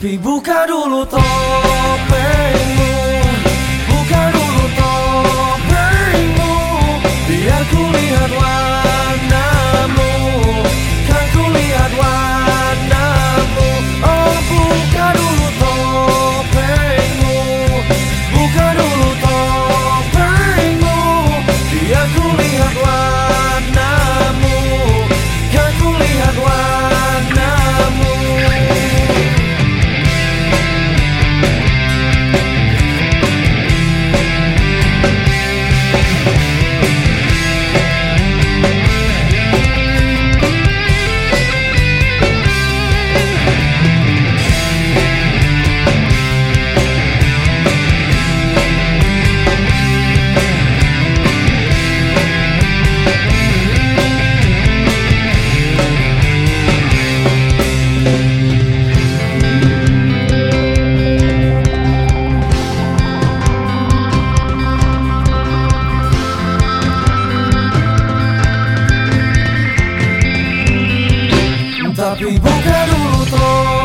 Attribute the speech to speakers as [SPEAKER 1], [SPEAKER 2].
[SPEAKER 1] Tapi buka dulu topeng. Pipoca do Lutor